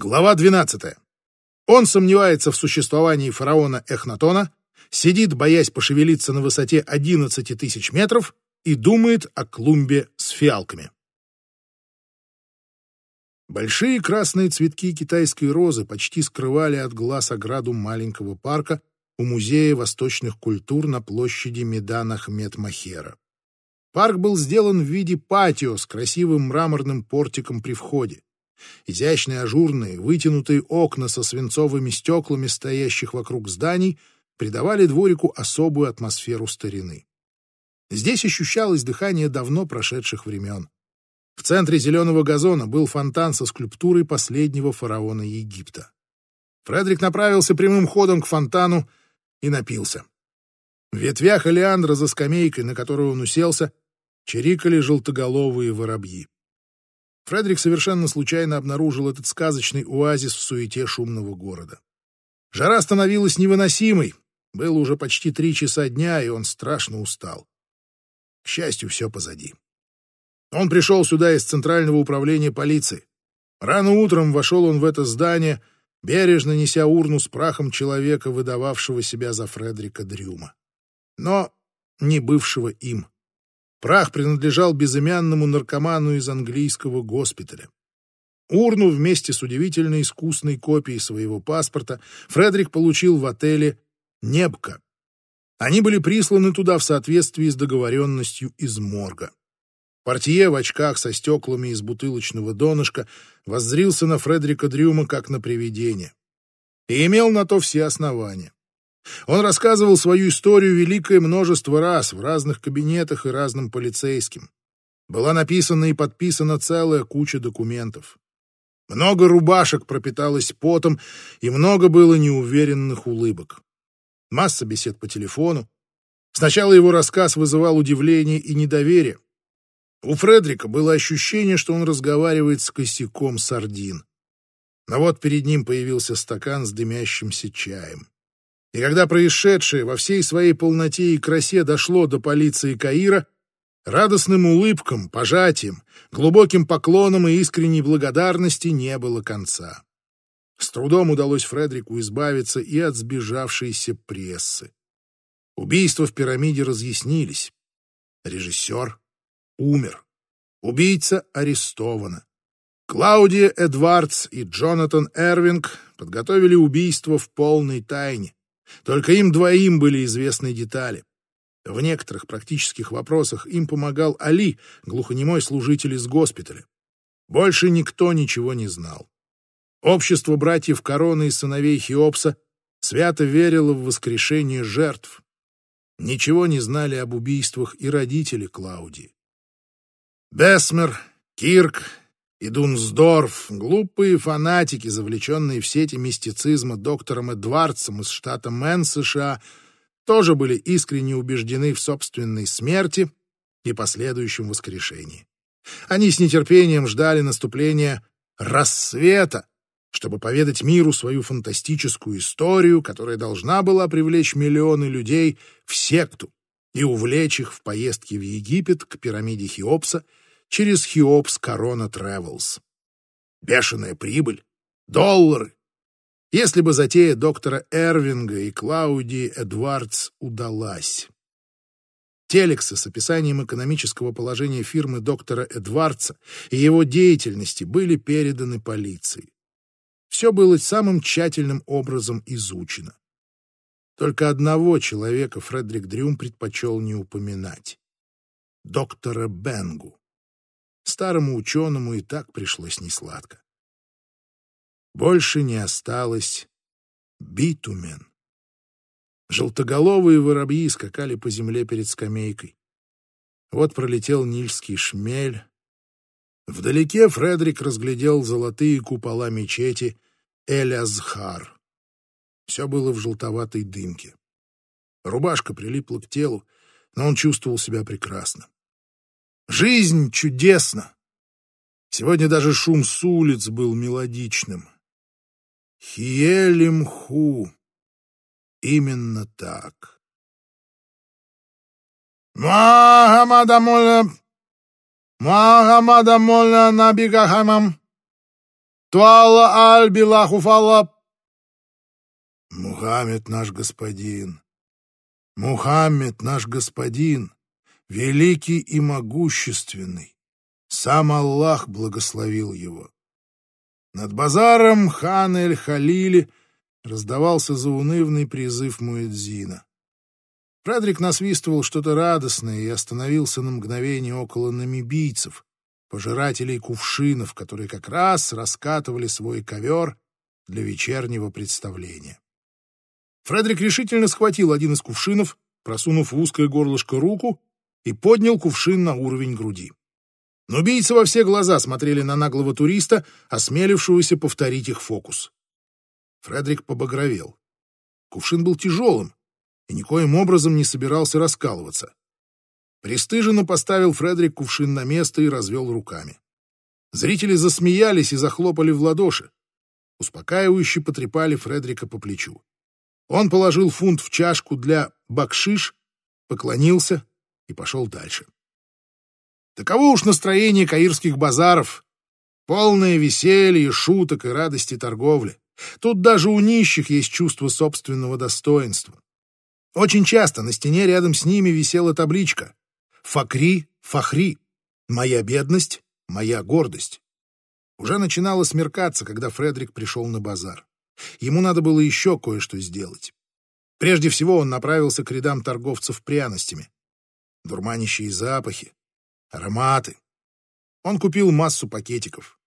Глава 12. Он сомневается в существовании фараона Эхнатона, сидит, боясь пошевелиться на высоте 11 тысяч метров, и думает о клумбе с фиалками. Большие красные цветки китайской розы почти скрывали от глаз ограду маленького парка у Музея восточных культур на площади Медан Ахмед Махера. Парк был сделан в виде патио с красивым мраморным портиком при входе. Изящные ажурные, вытянутые окна со свинцовыми стеклами, стоящих вокруг зданий, придавали дворику особую атмосферу старины. Здесь ощущалось дыхание давно прошедших времен. В центре зеленого газона был фонтан со скульптурой последнего фараона Египта. Фредерик направился прямым ходом к фонтану и напился. В ветвях олеандра за скамейкой, на которую он уселся, чирикали желтоголовые воробьи. Фредерик совершенно случайно обнаружил этот сказочный оазис в суете шумного города. Жара становилась невыносимой. Было уже почти три часа дня, и он страшно устал. К счастью, все позади. Он пришел сюда из Центрального управления полиции. Рано утром вошел он в это здание, бережно неся урну с прахом человека, выдававшего себя за Фредерика Дрюма. Но не бывшего им. Прах принадлежал безымянному наркоману из английского госпиталя. Урну вместе с удивительно искусной копией своего паспорта Фредерик получил в отеле «Небка». Они были присланы туда в соответствии с договоренностью из морга. Портье в очках со стеклами из бутылочного донышка воззрился на Фредерика Дрюма как на привидение. И имел на то все основания. Он рассказывал свою историю великое множество раз в разных кабинетах и разным полицейским. Была написана и подписана целая куча документов. Много рубашек пропиталось потом, и много было неуверенных улыбок. Масса бесед по телефону. Сначала его рассказ вызывал удивление и недоверие. У Фредрика было ощущение, что он разговаривает с косяком сардин. Но вот перед ним появился стакан с дымящимся чаем. И когда происшедшее во всей своей полноте и красе дошло до полиции Каира, радостным улыбкам, пожатием, глубоким поклоном и искренней благодарности не было конца. С трудом удалось Фредрику избавиться и от сбежавшейся прессы. Убийства в пирамиде разъяснились. Режиссер умер. Убийца арестована. Клаудия Эдвардс и Джонатан Эрвинг подготовили убийство в полной тайне. Только им двоим были известны детали. В некоторых практических вопросах им помогал Али, глухонемой служитель из госпиталя. Больше никто ничего не знал. Общество братьев Короны и сыновей Хеопса свято верило в воскрешение жертв. Ничего не знали об убийствах и родители Клаудии. Бесмер, Кирк и Дунсдорф, глупые фанатики, завлеченные в сети мистицизма доктором Эдвардсом из штата Мэн, США, тоже были искренне убеждены в собственной смерти и последующем воскрешении. Они с нетерпением ждали наступления рассвета, чтобы поведать миру свою фантастическую историю, которая должна была привлечь миллионы людей в секту и увлечь их в поездки в Египет к пирамиде Хеопса через Хеопс Корона Тревелс. Бешеная прибыль, доллары. Если бы затея доктора Эрвинга и Клаудии Эдвардс удалась. Телексы с описанием экономического положения фирмы доктора Эдвардса и его деятельности были переданы полиции. Все было самым тщательным образом изучено. Только одного человека Фредерик Дрюм предпочел не упоминать — доктора Бенгу. Старому ученому и так пришлось несладко. Больше не осталось битумен. Желтоголовые воробьи скакали по земле перед скамейкой. Вот пролетел нильский шмель. Вдалеке Фредерик разглядел золотые купола мечети Эль-Азхар. Все было в желтоватой дымке. Рубашка прилипла к телу, но он чувствовал себя прекрасно. Жизнь чудесна. Сегодня даже шум с улиц был мелодичным. Хиелимху. Именно так. Мухаммадамуля, Мухаммадамуля Набигахамам. Туала Альби Лахуфала. Мухаммед наш господин, Мухаммед наш господин, великий и могущественный. Сам Аллах благословил его. Над базаром хан Эль-Халили раздавался заунывный призыв Муэдзина. Фредрик насвистывал что-то радостное и остановился на мгновение около намибийцев, пожирателей кувшинов, которые как раз раскатывали свой ковер для вечернего представления. Фредрик решительно схватил один из кувшинов, просунув в узкое горлышко руку, и поднял кувшин на уровень груди. Но убийцы во все глаза смотрели на наглого туриста, осмелившегося повторить их фокус. Фредрик побагровел. Кувшин был тяжелым и никоим образом не собирался раскалываться. Престыженно поставил Фредрик кувшин на место и развел руками. Зрители засмеялись и захлопали в ладоши. Успокаивающе потрепали Фредрика по плечу. Он положил фунт в чашку для бакшиш, поклонился и пошел дальше. Таково уж настроение каирских базаров. Полное веселье, шуток и радости торговли. Тут даже у нищих есть чувство собственного достоинства. Очень часто на стене рядом с ними висела табличка «Факри, фахри. Моя бедность, моя гордость». Уже начинало смеркаться, когда Фредерик пришел на базар. Ему надо было еще кое-что сделать. Прежде всего он направился к рядам торговцев пряностями. Дурманящие запахи, ароматы. Он купил массу пакетиков,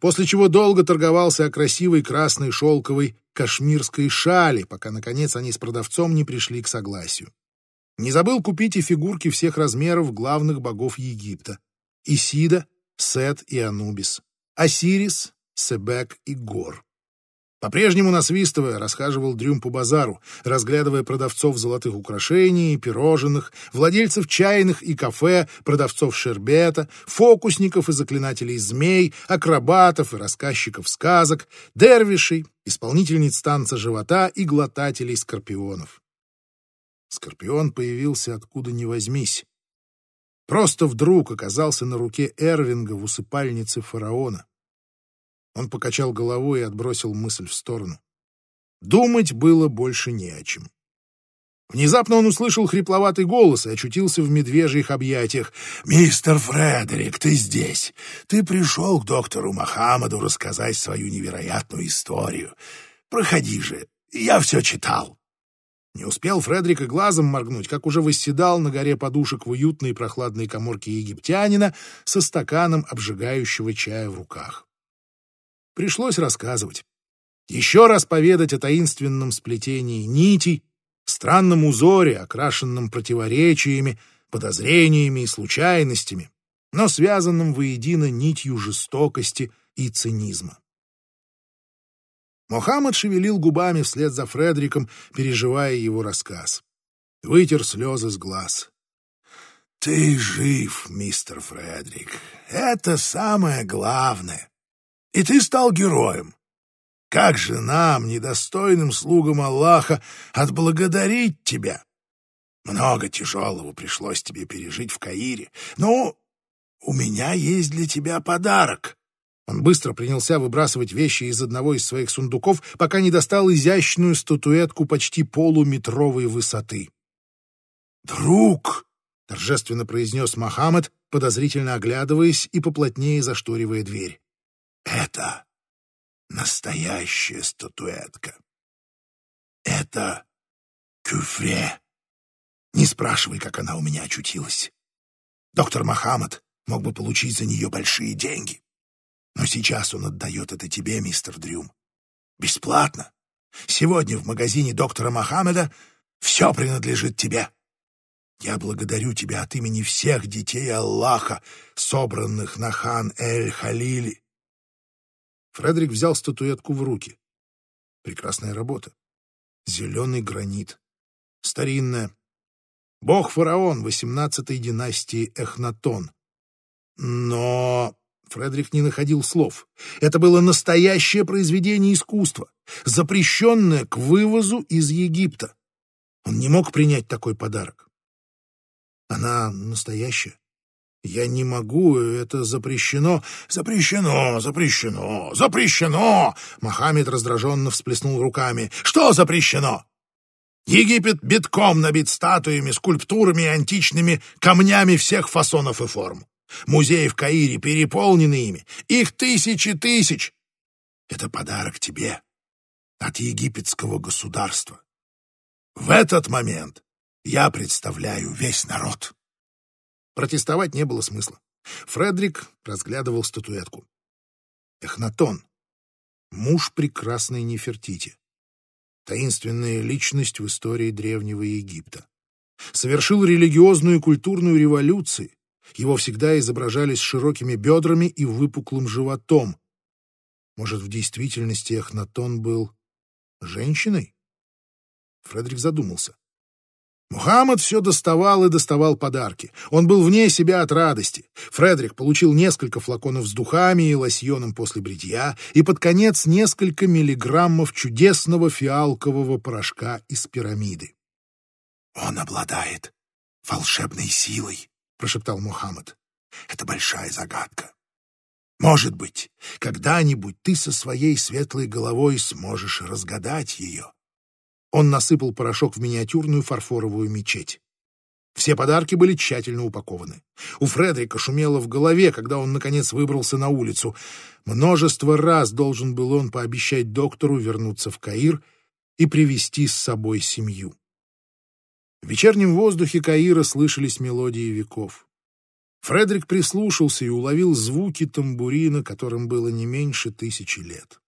после чего долго торговался о красивой красной шелковой кашмирской шали, пока, наконец, они с продавцом не пришли к согласию. Не забыл купить и фигурки всех размеров главных богов Египта — Исида, Сет и Анубис, Осирис, Себек и Гор. По-прежнему насвистывая, расхаживал Дрюм по базару, разглядывая продавцов золотых украшений и пирожных, владельцев чайных и кафе, продавцов шербета, фокусников и заклинателей змей, акробатов и рассказчиков сказок, дервишей, исполнительниц танца живота и глотателей скорпионов. Скорпион появился откуда ни возьмись. Просто вдруг оказался на руке Эрвинга в усыпальнице фараона. Он покачал головой и отбросил мысль в сторону. Думать было больше не о чем. Внезапно он услышал хрипловатый голос и очутился в медвежьих объятиях. «Мистер Фредерик, ты здесь! Ты пришел к доктору Мохаммаду рассказать свою невероятную историю. Проходи же, я все читал». Не успел Фредерик и глазом моргнуть, как уже восседал на горе подушек в уютной прохладной коморке египтянина со стаканом обжигающего чая в руках. Пришлось рассказывать. Еще раз поведать о таинственном сплетении нитей, странном узоре, окрашенном противоречиями, подозрениями и случайностями, но связанном воедино нитью жестокости и цинизма. Мохаммад шевелил губами вслед за Фредериком, переживая его рассказ. Вытер слезы с глаз. «Ты жив, мистер Фредерик. Это самое главное и ты стал героем. Как же нам, недостойным слугам Аллаха, отблагодарить тебя? Много тяжелого пришлось тебе пережить в Каире. Ну, у меня есть для тебя подарок. Он быстро принялся выбрасывать вещи из одного из своих сундуков, пока не достал изящную статуэтку почти полуметровой высоты. «Друг!» — торжественно произнес Мохаммед, подозрительно оглядываясь и поплотнее зашторивая дверь. Это настоящая статуэтка. Это кюфре. Не спрашивай, как она у меня очутилась. Доктор Мохаммад мог бы получить за нее большие деньги. Но сейчас он отдает это тебе, мистер Дрюм. Бесплатно. Сегодня в магазине доктора Мохаммеда все принадлежит тебе. Я благодарю тебя от имени всех детей Аллаха, собранных на хан Эль-Халили. Фредерик взял статуэтку в руки. Прекрасная работа. Зеленый гранит. Старинная. Бог-фараон XVIII династии Эхнатон. Но Фредерик не находил слов. Это было настоящее произведение искусства, запрещенное к вывозу из Египта. Он не мог принять такой подарок. Она настоящая. «Я не могу, это запрещено». «Запрещено, запрещено, запрещено!» Мохаммед раздраженно всплеснул руками. «Что запрещено?» Египет битком набит статуями, скульптурами и античными камнями всех фасонов и форм. Музеи в Каире переполнены ими. Их тысячи тысяч. Это подарок тебе от египетского государства. В этот момент я представляю весь народ. Протестовать не было смысла. Фредерик разглядывал статуэтку. Эхнатон. Муж прекрасной Нефертити таинственная личность в истории Древнего Египта. Совершил религиозную и культурную революцию. Его всегда изображали с широкими бедрами и выпуклым животом. Может, в действительности Эхнатон был женщиной? Фредерик задумался. Мухаммад все доставал и доставал подарки. Он был вне себя от радости. Фредерик получил несколько флаконов с духами и лосьоном после бритья и под конец несколько миллиграммов чудесного фиалкового порошка из пирамиды. «Он обладает волшебной силой», — прошептал Мухаммад. «Это большая загадка. Может быть, когда-нибудь ты со своей светлой головой сможешь разгадать ее». Он насыпал порошок в миниатюрную фарфоровую мечеть. Все подарки были тщательно упакованы. У Фредерика шумело в голове, когда он, наконец, выбрался на улицу. Множество раз должен был он пообещать доктору вернуться в Каир и привести с собой семью. В вечернем воздухе Каира слышались мелодии веков. Фредерик прислушался и уловил звуки тамбурина, которым было не меньше тысячи лет.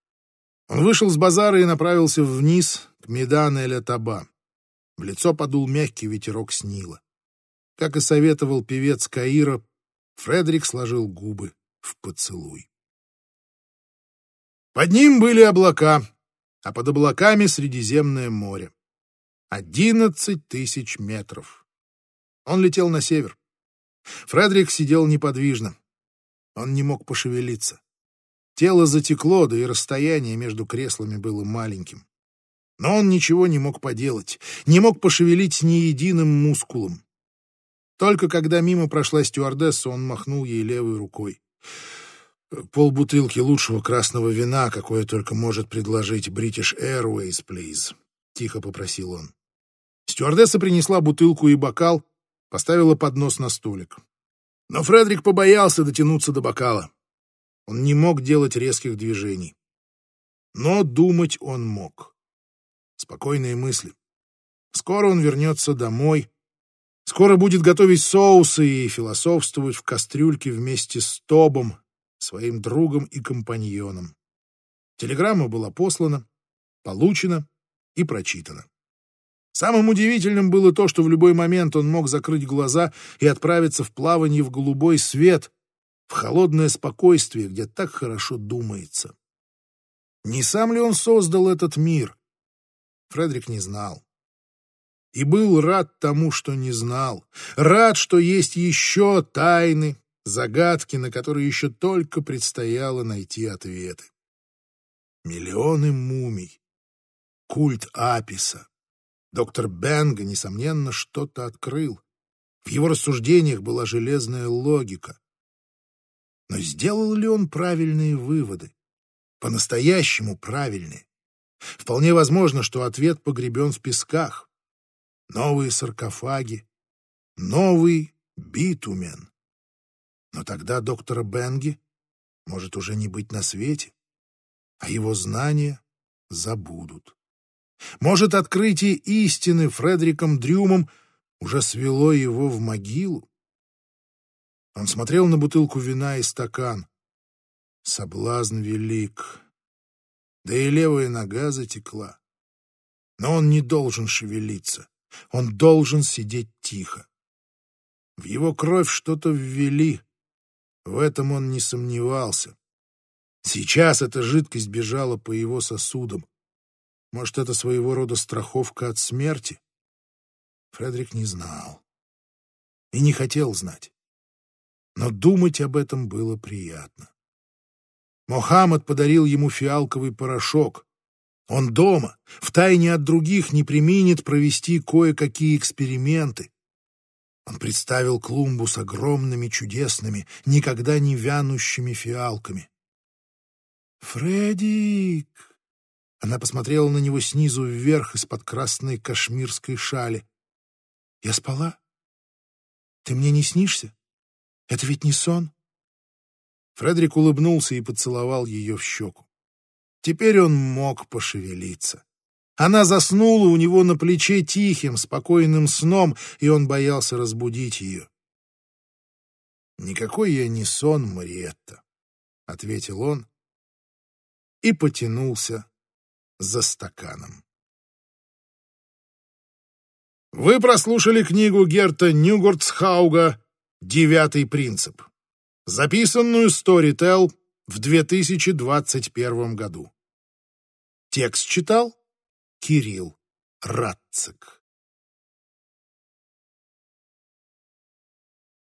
Он вышел с базара и направился вниз к Медан Эля-Таба. В лицо подул мягкий ветерок с Нила. Как и советовал певец Каира, Фредерик сложил губы в поцелуй. Под ним были облака, а под облаками Средиземное море. Одиннадцать тысяч метров. Он летел на север. Фредерик сидел неподвижно. Он не мог пошевелиться. Тело затекло, да и расстояние между креслами было маленьким. Но он ничего не мог поделать, не мог пошевелить ни единым мускулом. Только когда мимо прошла стюардесса, он махнул ей левой рукой. «Полбутылки лучшего красного вина, какое только может предложить British Airways, please», — тихо попросил он. Стюардесса принесла бутылку и бокал, поставила поднос на столик. Но Фредерик побоялся дотянуться до бокала. Он не мог делать резких движений. Но думать он мог. Спокойные мысли. Скоро он вернется домой. Скоро будет готовить соусы и философствовать в кастрюльке вместе с Тобом, своим другом и компаньоном. Телеграмма была послана, получена и прочитана. Самым удивительным было то, что в любой момент он мог закрыть глаза и отправиться в плавание в голубой свет, в холодное спокойствие, где так хорошо думается. Не сам ли он создал этот мир? Фредерик не знал. И был рад тому, что не знал. Рад, что есть еще тайны, загадки, на которые еще только предстояло найти ответы. Миллионы мумий. Культ Аписа. Доктор Бенга, несомненно, что-то открыл. В его рассуждениях была железная логика. Но сделал ли он правильные выводы? По-настоящему правильные. Вполне возможно, что ответ погребен в песках. Новые саркофаги, новый битумен. Но тогда доктора Бенги может уже не быть на свете, а его знания забудут. Может, открытие истины Фредериком Дрюмом уже свело его в могилу? Он смотрел на бутылку вина и стакан. Соблазн велик. Да и левая нога затекла. Но он не должен шевелиться. Он должен сидеть тихо. В его кровь что-то ввели. В этом он не сомневался. Сейчас эта жидкость бежала по его сосудам. Может, это своего рода страховка от смерти? Фредерик не знал. И не хотел знать но думать об этом было приятно. Мохаммад подарил ему фиалковый порошок. Он дома, втайне от других, не применит провести кое-какие эксперименты. Он представил клумбу с огромными, чудесными, никогда не вянущими фиалками. «Фредик!» Она посмотрела на него снизу вверх из-под красной кашмирской шали. «Я спала? Ты мне не снишься? Это ведь не сон?» Фредерик улыбнулся и поцеловал ее в щеку. Теперь он мог пошевелиться. Она заснула у него на плече тихим, спокойным сном, и он боялся разбудить ее. «Никакой я не сон, Мариетта», — ответил он и потянулся за стаканом. Вы прослушали книгу Герта Нюгурцхауга «Девятый принцип», записанную Storytel в 2021 году. Текст читал Кирилл Радцик.